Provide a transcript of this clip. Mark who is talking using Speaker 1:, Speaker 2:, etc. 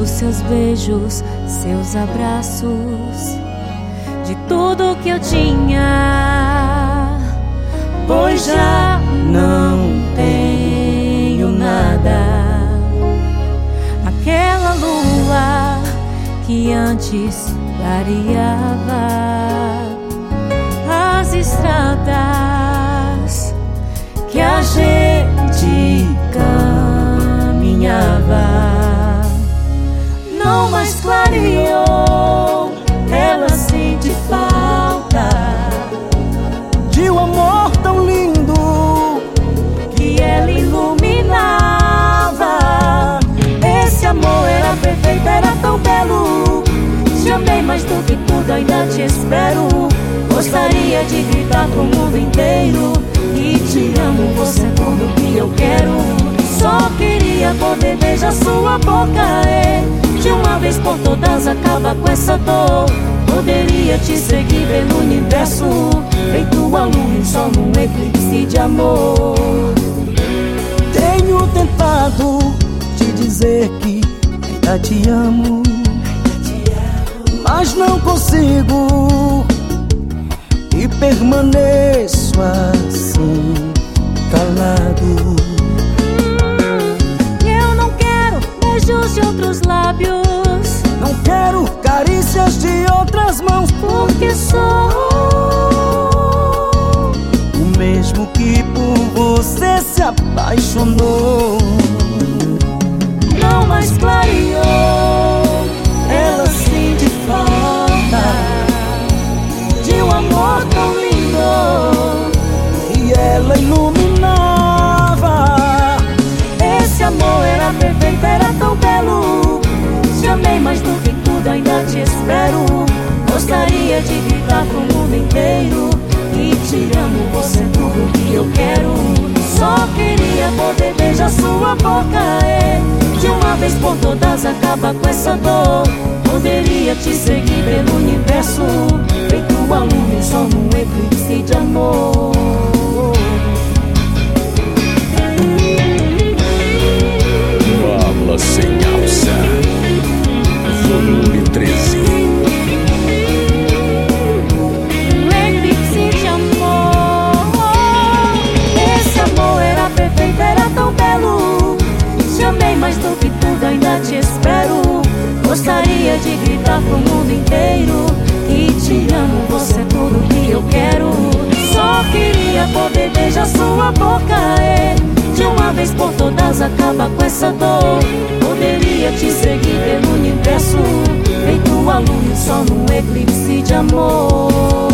Speaker 1: dos seus beijos, seus abraços, de tudo que eu tinha, pois já não tenho nada. Aquela lua que antes clareava as estradas sente falta
Speaker 2: de um amor tão lindo
Speaker 1: que ela iluminava. Esse amor era perfeito, era tão belo. Te amei mais do que tudo, ainda te espero. Gostaria de gritar pro mundo inteiro E te amo, você é tudo que eu quero Só queria poder beijar sua boca é. De uma vez por todas acaba com essa dor Poderia te seguir pelo universo Feito a lua em sol num eclipse de amor
Speaker 2: Tenho tentado te dizer que ainda te amo Mas não consigo e permaneço assim, calado.
Speaker 1: Eu não quero beijos de outros lábios,
Speaker 2: outras mãos,
Speaker 1: porque sou
Speaker 2: o mesmo que por você se apaixonou.
Speaker 1: Não mais clareou, ela sente falta de um amor tão lindo
Speaker 2: e ela iluminava.
Speaker 1: Esse amor era perfeito, era beijar sua boca, é. De uma vez por todas acaba com essa dor. Poderia te seguir pelo universo Feito a lua só num eclipse de amor que tudo, ainda te espero. Gostaria de gritar pro mundo inteiro Que te amo, você é tudo que eu quero. Só queria poder beijar sua boca é. De uma vez por todas acaba com essa dor. Poderia te seguir pelo universo Feito a lua e o sol num eclipse de amor